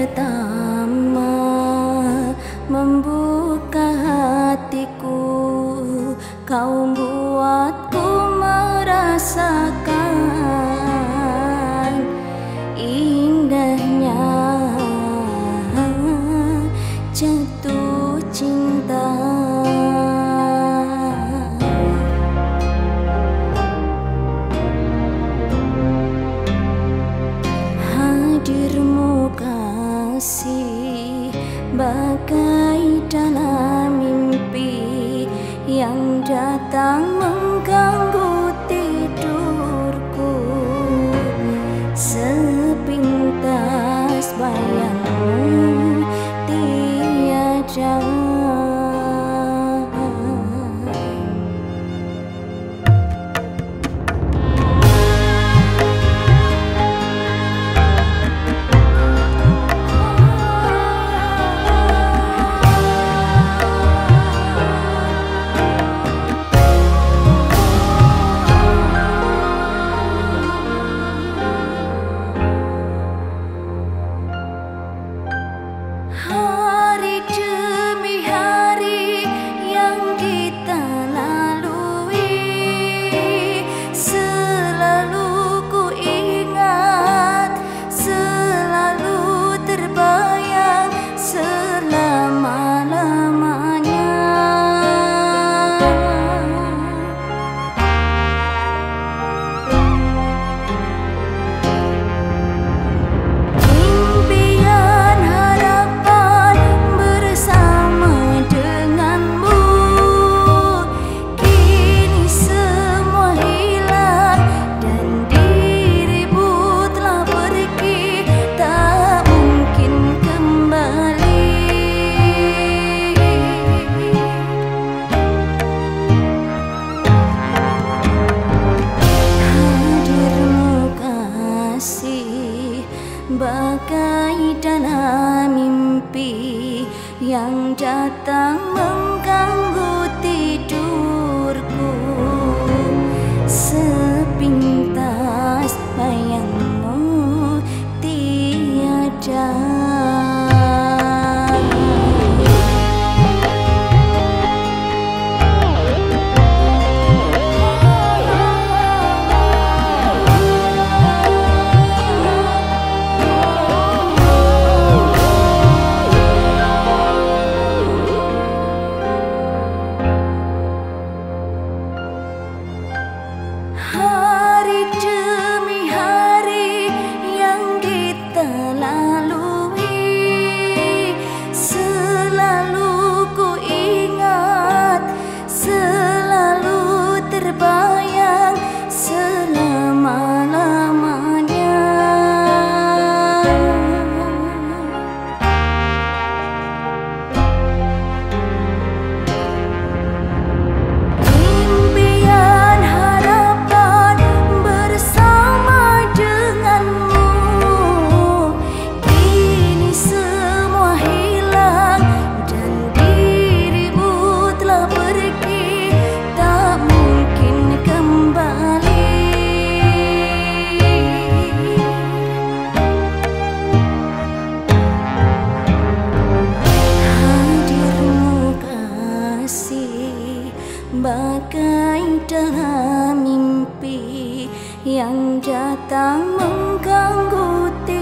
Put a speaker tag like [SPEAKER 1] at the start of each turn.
[SPEAKER 1] pertama membuka hatiku Kau buatku merasakan indahnya jatuh cinta. Si Bagai dalam mimpi Yang datang mengganggu tidurku. Sepintas bayang yang datang menggang yang datang mengganggu tiba